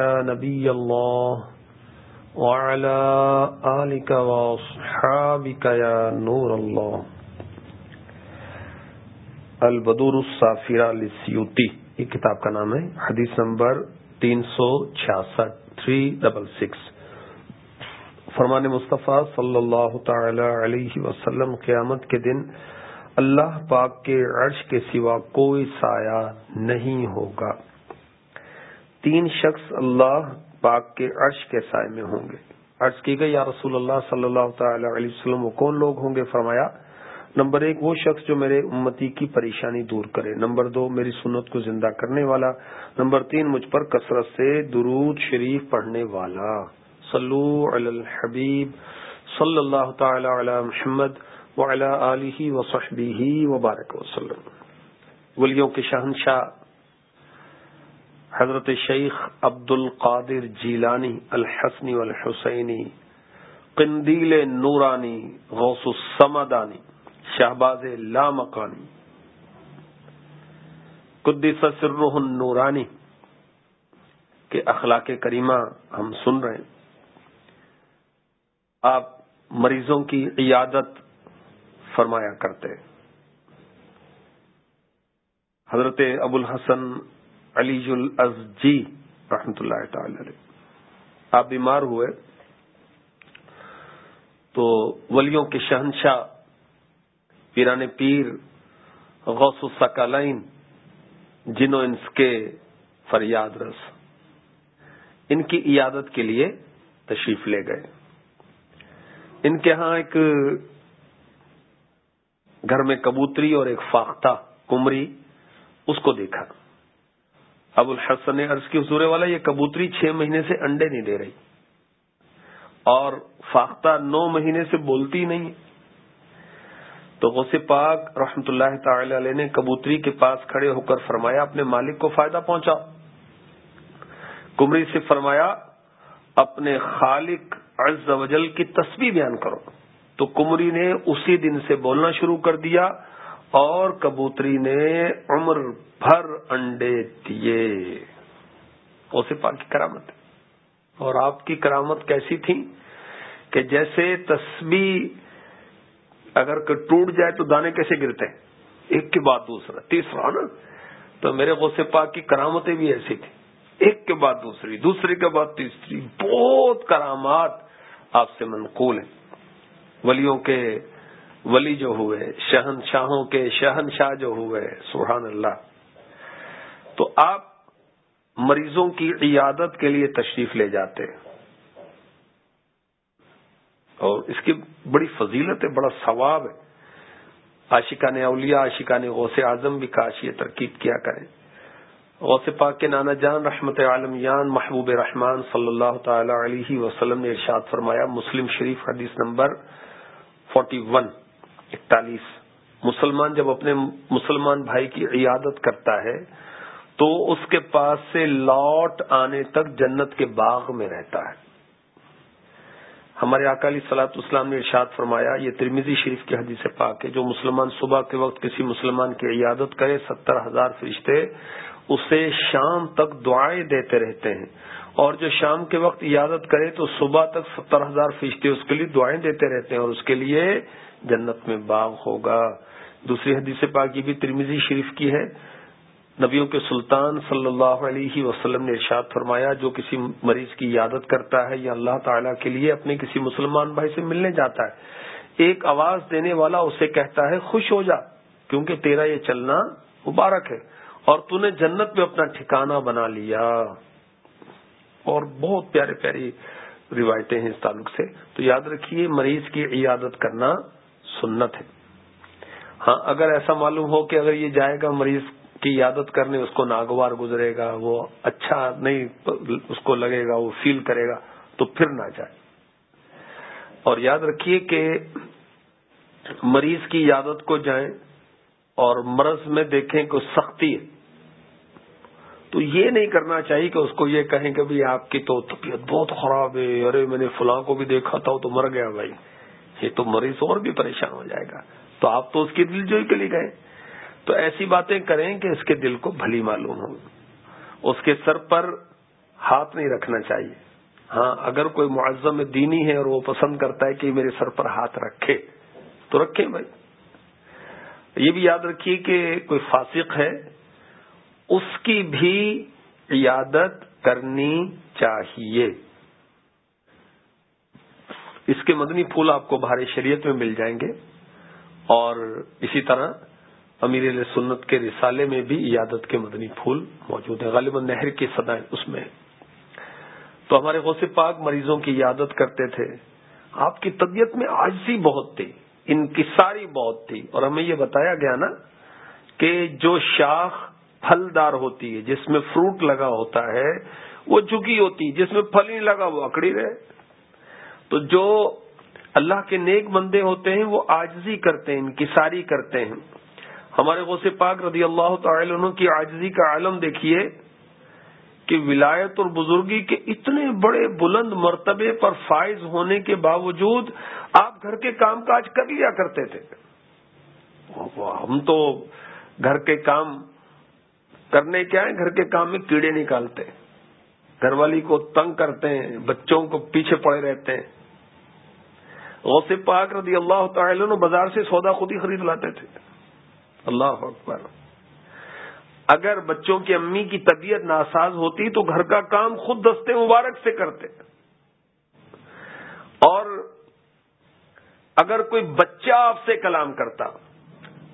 نبی اللہ وعلى آلك وصحابك يا نور اللہ البدور الصافرہ لسیوتی یہ کتاب کا نام ہے، حدیث نمبر تین سو چھیاسٹھ، تھری ڈبل سکس۔ فرمان مصطفیٰ صلی اللہ تعالی علیہ وسلم، قیامت کے دن اللہ پاک کے عرش کے سوا کوئی سایہ نہیں ہوگا۔ تین شخص اللہ پاک کے عرش کے سائے میں ہوں گے۔ عرض کی گئی، یا رسول اللہ صلی اللہ تعالی علیہ وسلم، وہ کون لوگ ہوں گے؟ فرمایا، نمبر ایک، وہ شخص جو میرے امتی کی پریشانی دور کرے۔ نمبر دو، میری سنت کو زندہ کرنے والا۔ نمبر تین، مجھ پر کثرت سے درود شریف پڑھنے والا۔ صلو علی الحبیب، صلی اللہ تعالی علی محمد وعلی آلہ وصحبہ وبارک وسلم۔ ولیوں کے شہنشاہ حضرت شیخ عبد القادر جیلانی الحسنی والحسینی، قندیل نورانی، غوث السمدانی، شہباز لامکانی قدس سرح النورانی، کے اخلاق کریمہ ہم سن رہے ہیں۔ آپ مریضوں کی عیادت فرمایا کرتے حضرت ابو الحسن علی جی رحمت اللہ تعالی علیہ۔ آپ بیمار ہوئے تو ولیوں کے شہنشاہ پیران پیر غوث السکالین جنوں انس کے فریاد رس، ان کی عیادت کے لیے تشریف لے گئے۔ ان کے ہاں ایک گھر میں کبوتری اور ایک فاختہ کمری، اس کو دیکھا۔ ابو الحسن نے عرض کی، حضور والا، یہ کبوتری چھ مہینے سے انڈے نہیں دے رہی۔ اور فاختہ نو مہینے سے بولتی نہیں۔ تو غوث پاک رحمت اللہ تعالی علیہ نے کبوتری کے پاس کھڑے ہو کر فرمایا، اپنے مالک کو فائدہ پہنچا کمری سے فرمایا، اپنے خالق عز و جل کی تسبیح بیان کرو۔ تو کمری نے اسی دن سے بولنا شروع کر دیا اور کبوتری نے عمر بھر انڈے دیے۔ اسے پاک کی کرامت۔ اور آپ کی کرامت کیسی تھی کہ جیسے تسبیح اگر ٹوٹ جائے تو دانے کیسے گرتے ہیں؟ ایک کے بعد دوسرا، تیسرا، نا؟ تو میرے غوث پاک کی کرامتیں بھی ایسی تھی ایک کے بعد دوسری دوسری کے بعد تیسری۔ بہت کرامات آپ سے منقول ہیں۔ ولیوں کے ولی جو ہوئے، شہنشاہوں کے شہنشاہ جو ہوئے، سبحان اللہ۔ تو آپ مریضوں کی عیادت کے لیے تشریف لے جاتے اور اس کی بڑی فضیلت ہے، بڑا ثواب ہے۔ عاشقان اولیاء عاشقان غوث اعظم بھی کاش یہ ترکیب کیا کریں۔ غوث پاک کے نانا جان رحمت عالم یان محبوب رحمان صلی اللہ تعالی علیہ وسلم نے ارشاد فرمایا، مسلم شریف حدیث نمبر فورٹی ون، اکتالیس۔ مسلمان جب اپنے مسلمان بھائی کی عیادت کرتا ہے تو اس کے پاس سے لوٹ آنے تک جنت کے باغ میں رہتا ہے۔ ہمارے اکالی سلاط اسلام نے ارشاد فرمایا، یہ ترمیزی شریف کی حدیث پاک ہے، جو مسلمان صبح کے وقت کسی مسلمان کی عیادت کرے، ستر ہزار فرشتے اسے شام تک دعائیں دیتے رہتے ہیں۔ اور جو شام کے وقت عیادت کرے، تو صبح تک ستر ہزار فرشتے اس کے لیے دعائیں دیتے رہتے ہیں اور اس کے لیے جنت میں باغ ہوگا۔ دوسری حدیث پاک یہ بھی ترمیزی شریف کی ہے۔ نبیوں کے سلطان صلی اللہ علیہ وسلم نے ارشاد فرمایا، جو کسی مریض کی عادت کرتا ہے یا اللہ تعالیٰ کے لیے اپنے کسی مسلمان بھائی سے ملنے جاتا ہے، ایک آواز دینے والا اسے کہتا ہے، خوش ہو جا، کیونکہ تیرا یہ چلنا مبارک ہے، اور تو نے جنت میں اپنا ٹھکانہ بنا لیا۔ اور بہت پیارے پیاری روایتیں ہیں اس تعلق سے۔ تو یاد رکھیے، مریض کی عیادت کرنا سنت ہے۔ ہاں اگر ایسا معلوم ہو کہ اگر یہ جائے گا مریض کی عادت کرنے اس کو ناگوار گزرے گا، وہ اچھا نہیں، اس کو لگے گا، وہ فیل کرے گا، تو پھر نہ جائے۔ اور یاد رکھیے کہ مریض کی عادت کو جائیں اور مرض میں دیکھیں کہ سختی ہے۔ تو یہ نہیں کرنا چاہیے کہ اس کو یہ کہیں کہ بھی آپ کی تو طبیعت بہت خراب ہے، ارے میں نے فلاں کو بھی دیکھا تھا تو مر گیا بھائی۔ یہ تو مریض اور بھی پریشان ہو جائے گا۔ تو آپ تو اس کی دل جوئی کے لیے گئے۔ تو ایسی باتیں کریں کہ اس کے دل کو بھلی معلوم ہو۔ اس کے سر پر ہاتھ نہیں رکھنا چاہیے۔ ہاں اگر کوئی معذم دینی ہے اور وہ پسند کرتا ہے کہ میرے سر پر ہاتھ رکھے، تو رکھیں بھائی۔ یہ بھی یاد رکھیے کہ کوئی فاسق ہے، اس کی بھی عیادت کرنی چاہیے۔ اس کے مدنی پھول آپ کو بھاری شریعت میں مل جائیں گے اور اسی طرح امیر علیہ سنت کے رسالے میں بھی عیادت کے مدنی پھول موجود ہیں۔ غالباً نہر کی سدائیں اس میں۔ تو ہمارے غوث پاک مریضوں کی عیادت کرتے تھے۔ آپ کی طبیعت میں آجزی بہت تھی، انکساری بہت تھی۔ اور ہمیں یہ بتایا گیا نا کہ جو شاخ پھلدار ہوتی ہے، جس میں فروٹ لگا ہوتا ہے، وہ جھکی ہوتی ہے، جس میں پھل نہیں لگا، وہ اکڑی رہے۔ تو جو اللہ کے نیک بندے ہوتے ہیں، وہ آجزی کرتے ہیں، انکساری کرتے ہیں۔ ہمارے غوث پاک رضی اللہ تعالی عنہ کی آجزی کا عالم دیکھیے کہ ولایت اور بزرگی کے اتنے بڑے بلند مرتبے پر فائز ہونے کے باوجود آپ گھر کے کام کاج کر لیا کرتے تھے۔ ہم تو گھر کے کام کرنے کیا ہے گھر کے کام میں کیڑے نکالتے گھر والی کو تنگ کرتے ہیں، بچوں کو پیچھے پڑے رہتے ہیں۔ غوث پاک رضی اللہ تعالی بازار سے سودا خود ہی خرید لاتے تھے۔ اللہ اکبر۔ اگر بچوں کی امی کی طبیعت ناساز ہوتی تو گھر کا کام خود دستے مبارک سے کرتے۔ اور اگر کوئی بچہ آپ سے کلام کرتا۔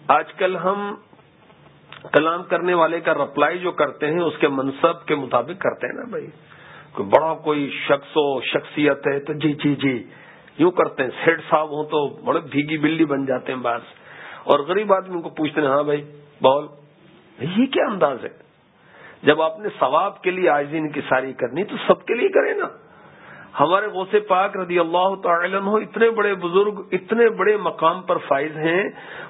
آج کل ہم کلام کرنے والے کا رپلائی جو کرتے ہیں، اس کے منصب کے مطابق کرتے ہیں نا بھائی۔ کوئی بڑا کوئی شخص ہو، شخصیت ہے تو جی جی جی۔ یوں کرتے ہیں۔ سیٹ صاحب ہوں تو بڑے بھیگی بلی بن جاتے ہیں بعض۔ اور غریب آدمی ان کو پوچھتے ہیں ہاں بھائی، بول۔ یہ کیا انداز ہے؟ جب آپ نے ثواب کے لیے آئزین کی ساری کرنی تو سب کے لیے کرے نا۔ ہمارے غوث پاک رضی اللہ تعالی عنہ اتنے بڑے بزرگ، اتنے بڑے مقام پر فائز ہیں،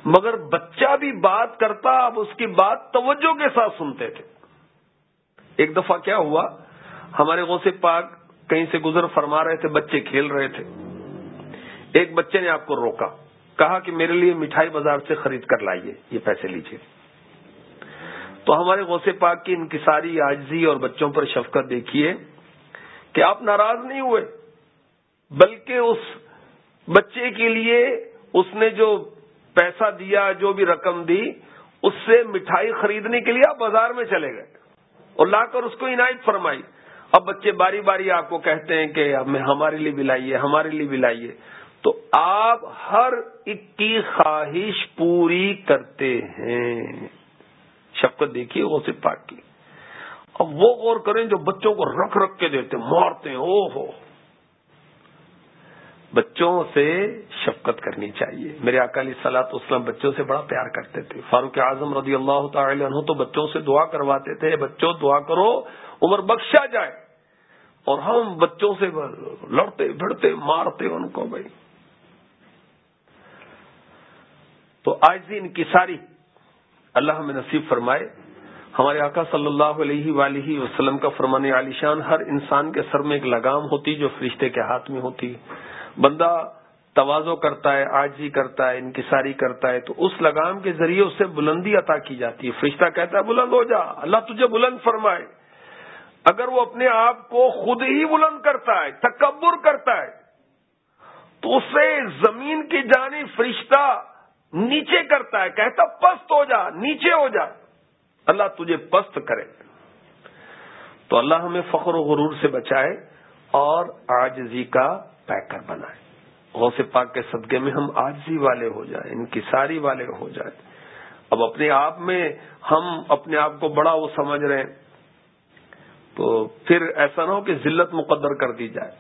مگر بچہ بھی بات کرتا، اب اس کی بات توجہ کے ساتھ سنتے تھے۔ ایک دفعہ کیا ہوا؟ ہمارے غوث پاک کہیں سے گزر فرما رہے تھے، بچے کھیل رہے تھے۔ ایک بچے نے آپ کو روکا۔ کہا کہ میرے لیے مٹھائی بازار سے خرید کر لائیے، یہ پیسے لیجیے تو ہمارے غوث پاک کی انکساری آجزی اور بچوں پر شفقت دیکھیے کہ آپ ناراض نہیں ہوئے، بلکہ اس بچے کے لیے اس نے جو پیسہ دیا، جو بھی رقم دی، اس سے مٹھائی خریدنے کے لیے آپ بازار میں چلے گئے۔ اور لا کر اس کو عنایت فرمائی۔ اب بچے باری باری آپ کو کہتے ہیں کہ ہمارے لیے بھی لائیے، ہمارے لیے بھی لائیے۔ تو آپ ہر ایک کی خواہش پوری کرتے ہیں۔ شفقت دیکھیے، وہ پاک کی۔ اب وہ غور کریں جو بچوں کو رکھ رکھ کے دیتے مارتے ہیں او ہو۔ بچوں سے شفقت کرنی چاہیے۔ میرے اکالی سلاط اسلام بچوں سے بڑا پیار کرتے تھے۔ فاروق اعظم رضی اللہ تعالی عنہ تو بچوں سے دعا کرواتے تھے بچوں، دعا کرو، عمر بخشا جائے۔ اور ہم بچوں سے لڑتے، بھڑتے، مارتے ان کو بھائی۔ تو آج دن کی ساری اللہ ہمیں نصیب فرمائے۔ ہمارے آقا صلی اللہ علیہ ولیہ وسلم کا فرمان علی شان ہر انسان کے سر میں ایک لگام ہوتی جو فرشتے کے ہاتھ میں ہوتی۔ بندہ توازو کرتا ہے آج ہی کرتا ہے، انکساری کرتا ہے، تو اس لگام کے ذریعے اسے بلندی عطا کی جاتی ہے۔ فرشتہ کہتا ہے، بلند ہو جا، اللہ تجھے بلند فرمائے۔ اگر وہ اپنے آپ کو خود ہی بلند کرتا ہے، تکبر کرتا ہے، تو اسے زمین کی جانی فرشتہ نیچے کرتا ہے، کہتا پست ہو جا، نیچے ہو جا۔ اللہ تجھے پست کرے۔ تو اللہ ہمیں فخر و غرور سے بچائے اور آجزی کا پیکر بنائے۔ غوث پاک کے صدقے میں ہم آجزی والے ہو جائیں انکساری والے ہو جائیں۔ اب اپنے آپ میں ہم اپنے آپ کو بڑا وہ سمجھ رہے ہیں۔ تو پھر ایسا نہ ہو کہ ذلت مقدر کر دی جائے۔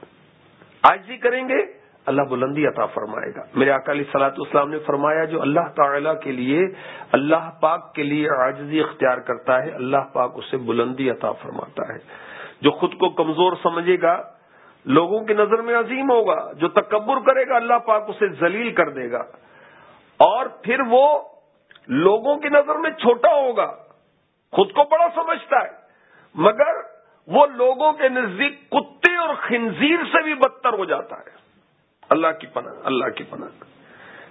آجزی کریں گے اللہ بلندی عطا فرمائے گا۔ میرے اکالی سلاط اسلام نے فرمایا، جو اللہ تعالی کے لیے، اللہ پاک کے لیے عاجزی اختیار کرتا ہے، اللہ پاک اسے بلندی عطا فرماتا ہے۔ جو خود کو کمزور سمجھے گا، لوگوں کی نظر میں عظیم ہوگا، جو تکبر کرے گا، اللہ پاک اسے ذلیل کر دے گا۔ اور پھر وہ لوگوں کی نظر میں چھوٹا ہوگا، خود کو بڑا سمجھتا ہے، مگر وہ لوگوں کے نزدیک کتے اور خنزیر سے بھی بدتر ہو جاتا ہے۔ اللہ کی پناہ، اللہ کی پناہ۔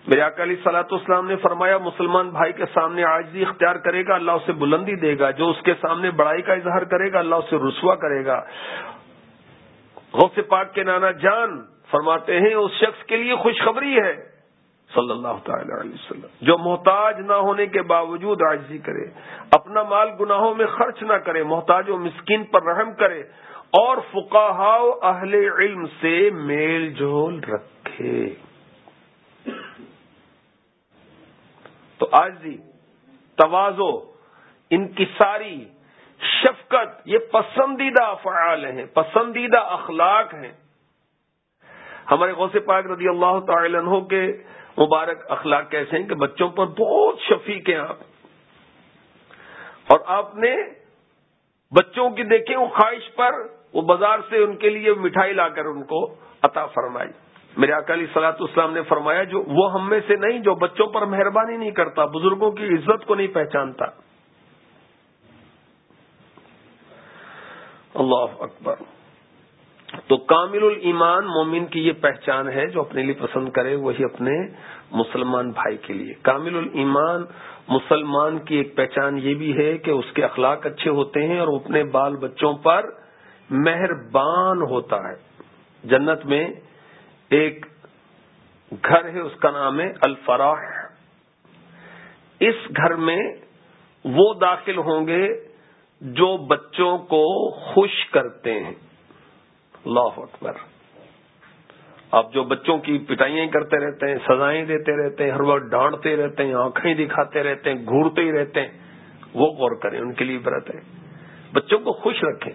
میرے اکالی سلاط اسلام نے فرمایا، مسلمان بھائی کے سامنے آجزی اختیار کرے گا، اللہ اسے بلندی دے گا۔ جو اس کے سامنے بڑائی کا اظہار کرے گا، اللہ اسے رسوا کرے گا۔ غوث پاک کے نانا جان فرماتے ہیں، اس شخص کے لیے خوشخبری ہے۔ صلی اللہ تعالی علیہ وسلم۔ جو محتاج نہ ہونے کے باوجود عاجزی کرے، اپنا مال گناہوں میں خرچ نہ کرے، محتاج و مسکین پر رحم کرے۔ اور فقاہ اہل علم سے میل جول رکھے۔ تو آجزی توازو ان کی ساری شفقت، یہ پسندیدہ افعال ہیں، پسندیدہ اخلاق ہیں۔ ہمارے غوث پاک رضی اللہ تعالی عنہ کے مبارک اخلاق کیسے ہیں کہ بچوں پر بہت شفیق ہیں آپ۔ اور آپ نے بچوں کی دیکھیں وہ خواہش پر، وہ بازار سے ان کے لیے مٹھائی لا کر ان کو عطا فرمائی۔ میرے اکالی سلاط اسلام نے فرمایا، جو وہ ہم میں سے نہیں، جو بچوں پر مہربانی نہیں کرتا، بزرگوں کی عزت کو نہیں پہچانتا۔ اللہ اکبر۔ تو کامل الایمان مومن کی یہ پہچان ہے، جو اپنے لیے پسند کرے، وہی اپنے مسلمان بھائی کے لیے۔ کامل الایمان مسلمان کی ایک پہچان یہ بھی ہے کہ اس کے اخلاق اچھے ہوتے ہیں اور اپنے بال بچوں پر مہربان ہوتا ہے۔ جنت میں ایک گھر ہے، اس کا نام ہے الفراح۔ اس گھر میں وہ داخل ہوں گے جو بچوں کو خوش کرتے ہیں۔ اللہ اکبر۔ آپ جو بچوں کی پٹائیاں کرتے رہتے ہیں، سزائیں دیتے رہتے ہیں، ہر وقت ڈانٹتے رہتے ہیں، آنکھیں دکھاتے رہتے ہیں، گھورتے ہی رہتے ہیں۔ وہ غور کریں، ان کے لیے برت ہے۔ بچوں کو خوش رکھیں۔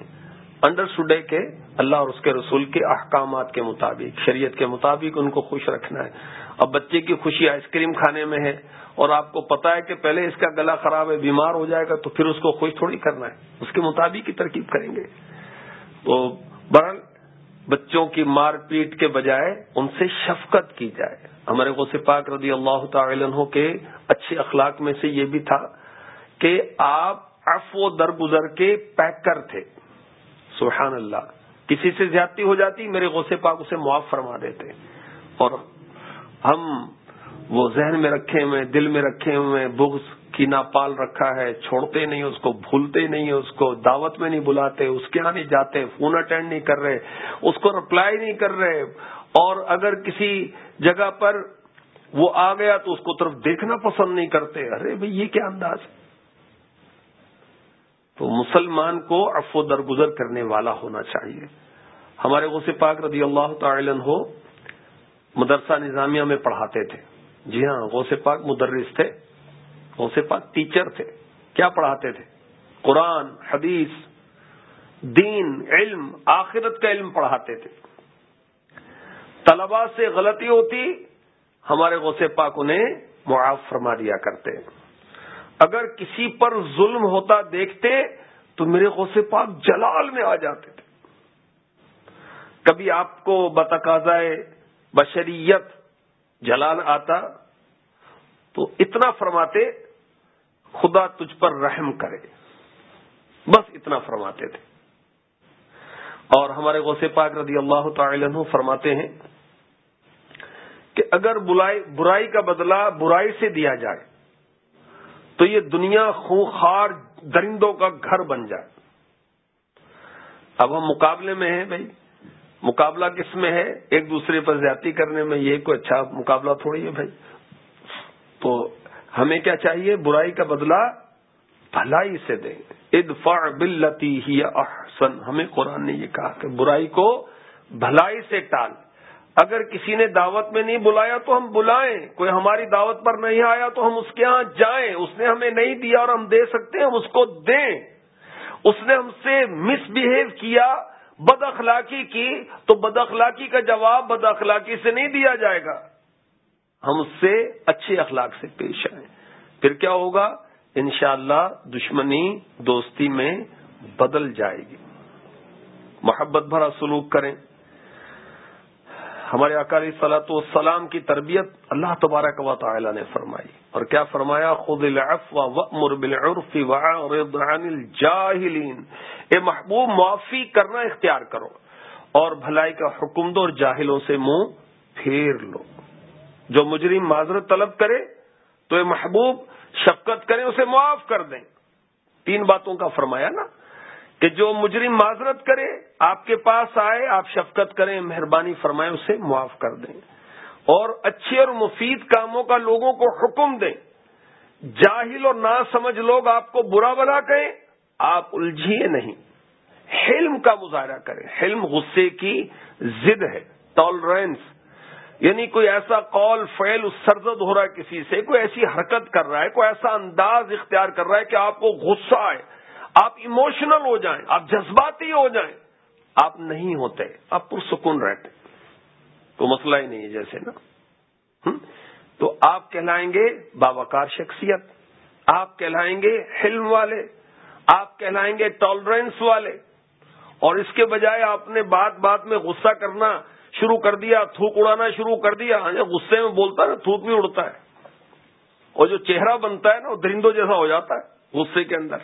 انڈر سڈے کے اللہ اور اس کے رسول کے احکامات کے مطابق، شریعت کے مطابق ان کو خوش رکھنا ہے۔ اب بچے کی خوشی آئس کریم کھانے میں ہے اور آپ کو پتا ہے کہ پہلے اس کا گلا خراب ہے، بیمار ہو جائے گا تو پھر اس کو خوش تھوڑی کرنا ہے۔ اس کے مطابق ہی ترکیب کریں گے۔ تو برل بچوں کی مار پیٹ کے بجائے ان سے شفقت کی جائے۔ ہمارے غوث پاک رضی اللہ تعالی عنہ کے اچھے اخلاق میں سے یہ بھی تھا کہ آپ افو درگزر کے پیکر تھے۔ سبحان اللہ کسی سے زیادتی ہو جاتی، میرے غوث پاک اسے معاف فرما دیتے۔ اور ہم وہ ذہن میں رکھے ہوئے، دل میں رکھے ہوئے، بغض کی ناپال رکھا ہے، چھوڑتے نہیں، اس کو بھولتے نہیں، اس کو دعوت میں نہیں بلاتے، اس کے یہاں نہیں جاتے، فون اٹینڈ نہیں کر رہے، اس کو رپلائی نہیں کر رہے۔ اور اگر کسی جگہ پر وہ آ گیا تو اس کو طرف دیکھنا پسند نہیں کرتے۔ ارے بھائی، یہ کیا انداز تو مسلمان کو افو درگزر کرنے والا ہونا چاہیے۔ ہمارے غص پاک رضی اللہ تعالی ہو مدرسہ نظامیہ میں پڑھاتے تھے۔ جی ہاں غوث پاک مدرس تھے۔ غوث پاک ٹیچر تھے۔ کیا پڑھاتے تھے؟ قرآن، حدیث، دین، علم، آخرت کا علم پڑھاتے تھے۔ طلبا سے غلطی ہوتی، ہمارے غوث پاک انہیں معاف فرما دیا کرتے۔ اگر کسی پر ظلم ہوتا دیکھتے، تو میرے غوث پاک جلال میں آ جاتے تھے۔ کبھی آپ کو بتقاضائے بشریت جلال آتا، تو اتنا فرماتے خدا تجھ پر رحم کرے۔ بس اتنا فرماتے تھے۔ اور ہمارے غوث پاک رضی اللہ تعالی عنہ فرماتے ہیں کہ اگر برائی کا بدلہ برائی سے دیا جائے، تو یہ دنیا خونخار درندوں کا گھر بن جائے۔ اب ہم مقابلے میں ہیں بھائی۔ مقابلہ کس میں ہے؟ ایک دوسرے پر زیادتی کرنے میں یہ کوئی اچھا مقابلہ تھوڑی ہے بھائی۔ تو ہمیں کیا چاہیے؟ برائی کا بدلہ بھلائی سے دیں۔ ادفع بلتی ہی احسن۔ ہمیں قرآن نے یہ کہا کہ برائی کو بھلائی سے ٹال۔ اگر کسی نے دعوت میں نہیں بلایا تو ہم بلائیں۔ کوئی ہماری دعوت پر نہیں آیا تو ہم اس کے ہاں جائیں۔ اس نے ہمیں نہیں دیا اور ہم دے سکتے ہیں، ہم اس کو دیں۔ اس نے ہم سے مس بہیو کیا، بد اخلاقی کی۔ تو بد اخلاقی کا جواب بد اخلاقی سے نہیں دیا جائے گا۔ ہم اس سے اچھے اخلاق سے پیش آئیں۔ پھر کیا ہوگا؟ انشاءاللہ اللہ دشمنی دوستی میں بدل جائے گی۔ محبت بھرا سلوک کریں۔ ہمارے اکالی سلاط والسلام کی تربیت اللہ تبارک و تعالی نے فرمائی۔ اور کیا فرمایا؟ خود بالعرف عن الجاہلین۔ اے محبوب، معافی کرنا اختیار کرو۔ اور بھلائی کا حکم دو اور جاہلوں سے منہ پھیر لو۔ جو مجرم معذرت طلب کرے، تو یہ محبوب شفقت کریں، اسے معاف کر دیں۔ تین باتوں کا فرمایا نا کہ جو مجرم معذرت کرے، آپ کے پاس آئے، آپ شفقت کریں، مہربانی فرمائیں، اسے معاف کر دیں۔ اور اچھے اور مفید کاموں کا لوگوں کو حکم دیں۔ جاہل اور نہ سمجھ لوگ آپ کو برا بنا کہیں، آپ الجھیے نہیں۔ حلم کا مظاہرہ کریں۔ حلم غصے کی ضد ہے ٹالرنس یعنی کوئی ایسا قول، فعل، سرزد ہو رہا ہے کسی سے، کوئی ایسی حرکت کر رہا ہے، کوئی ایسا انداز اختیار کر رہا ہے کہ آپ کو غصہ آئے، آپ ایموشنل ہو جائیں، آپ جذباتی ہو جائیں، آپ نہیں ہوتے، آپ پرسکون رہتے تو مسئلہ ہی نہیں ہے جیسے نا۔ تو آپ کہلائیں گے باوقار شخصیت، آپ کہلائیں گے حلم والے، آپ کہلائیں گے ٹالرنس والے، اور اس کے بجائے آپ نے بات بات میں غصہ کرنا شروع کر دیا، تھوک اڑانا شروع کر دیا ہاں جی، غصے میں بولتا ہے نا، تھوک بھی اڑتا ہے۔ اور جو چہرہ بنتا ہے نا، وہ درندوں جیسا ہو جاتا ہے غصے کے اندر۔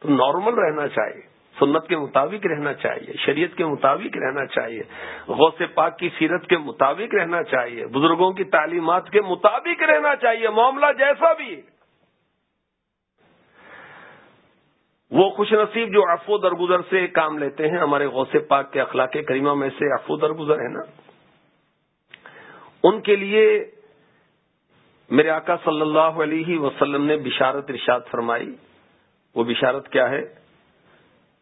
تو نارمل رہنا چاہیے، سنت کے مطابق رہنا چاہیے، شریعت کے مطابق رہنا چاہیے، غوث پاک کی سیرت کے مطابق رہنا چاہیے، بزرگوں کی تعلیمات کے مطابق رہنا چاہیے، معاملہ جیسا بھی وہ خوش نصیب جو افو درگزر سے کام لیتے ہیں، ہمارے غوث پاک کے اخلاق کریمہ میں سے افو درگزر ہے نا؟ ان کے لیے میرے آقا صلی اللہ علیہ وسلم نے بشارت ارشاد فرمائی۔ وہ بشارت کیا ہے؟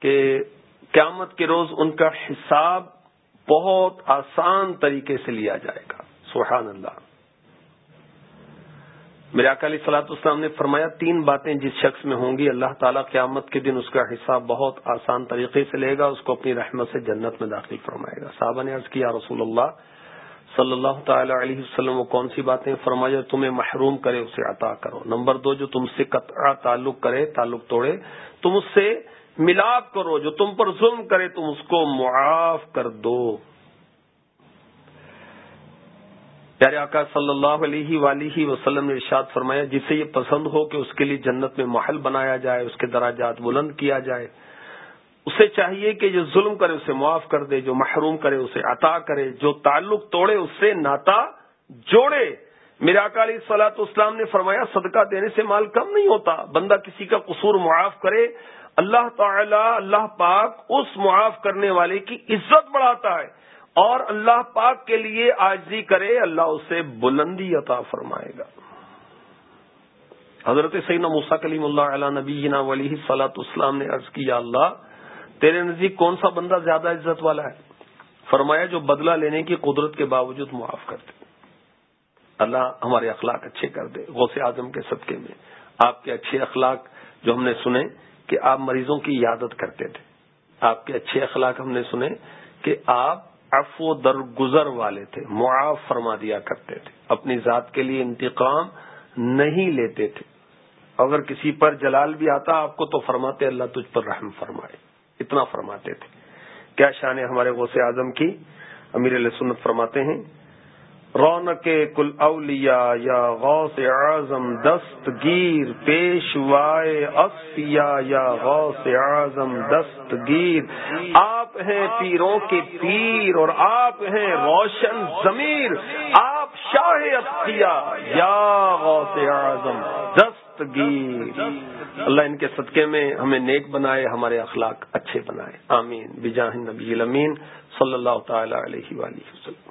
کہ قیامت کے روز ان کا حساب بہت آسان طریقے سے لیا جائے گا۔ سبحان اللہ۔ میرے اکالی سلاط اسلام نے فرمایا، تین باتیں جس شخص میں ہوں گی، اللہ تعالیٰ قیامت کے دن اس کا حساب بہت آسان طریقے سے لے گا، اس کو اپنی رحمت سے جنت میں داخل فرمائے گا۔ صاحبہ نے عرض کیا رسول اللہ، صلی اللہ تعالی علیہ وسلم، وہ کون سی باتیں فرمایا تمہیں محروم کرے، اسے عطا کرو۔ نمبر دو، جو تم سے قطع تعلق کرے، تعلق توڑے، تم اس سے ملاپ کرو، جو تم پر ظلم کرے، تم اس کو معاف کر دو۔ پیارے آقا صلی اللہ علیہ ولیہ وسلم نے ارشاد فرمایا جسے یہ پسند ہو کہ اس کے لیے جنت میں محل بنایا جائے، اس کے دراجات بلند کیا جائے، اسے چاہیے کہ جو ظلم کرے اسے معاف کر دے، جو محروم کرے اسے عطا کرے، جو تعلق توڑے اس سے ناتا جوڑے۔ میرے اکالی سلاط اسلام نے فرمایا، صدقہ دینے سے مال کم نہیں ہوتا، بندہ کسی کا قصور معاف کرے، اللہ تعالی، اللہ پاک اس معاف کرنے والے کی عزت بڑھاتا ہے۔ اور اللہ پاک کے لیے آجزی کرے، اللہ اسے بلندی عطا فرمائے گا۔ حضرت سعین موسا کلیم اللہ علیہ نبی ولی سلاط اسلام نے عرض کیا اللہ، تیرے نزدیک کون سا بندہ زیادہ عزت والا ہے؟ فرمایا، جو بدلہ لینے کی قدرت کے باوجود معاف کر دے۔ اللہ ہمارے اخلاق اچھے کر دے، غوث اعظم کے صدقے میں۔ آپ کے اچھے اخلاق جو ہم نے سنے کہ آپ مریضوں کی عادت کرتے تھے۔ آپ کے اچھے اخلاق ہم نے سنے کہ آپ افو درگزر والے تھے، معاف فرما دیا کرتے تھے۔ اپنی ذات کے لیے انتقام نہیں لیتے تھے۔ اگر کسی پر جلال بھی آتا، آپ کو تو فرماتے، اللہ تجھ پر رحم فرمائے۔ اتنا فرماتے تھے۔ کیا شان ہمارے غوث اعظم کی؟ امیر علیہ سنت فرماتے ہیں، رونق کل اولیاء یا غوث اعظم دستگیر پیشوائے اصفیا یا غوث اعظم دستگیر آپ ہیں پیروں کے پیر اور آپ ہیں روشن ضمیر، آپ شاہ اصفیا یا غوث اعظم، دستگیر۔ اللہ ان کے صدقے میں ہمیں نیک بنائے، ہمارے اخلاق اچھے بنائے۔ آمین۔ بجاہ نبی الامین، صلی اللہ تعالی علیہ وآلہ وسلم۔